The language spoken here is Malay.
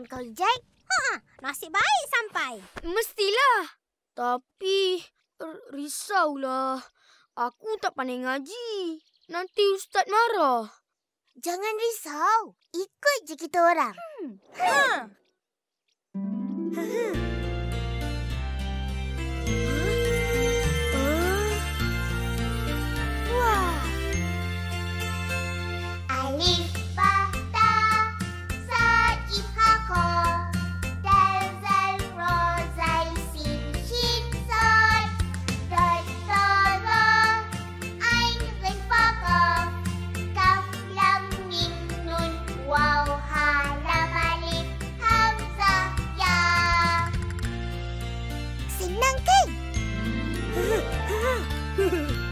telefon kau, Jack? Ha, nasib baik sampai. Mestilah. Tapi risaulah. Aku tak pandai ngaji. Nanti ustaz marah. Jangan risau. Ikut je kita orang. Hmm. Ha. なんかい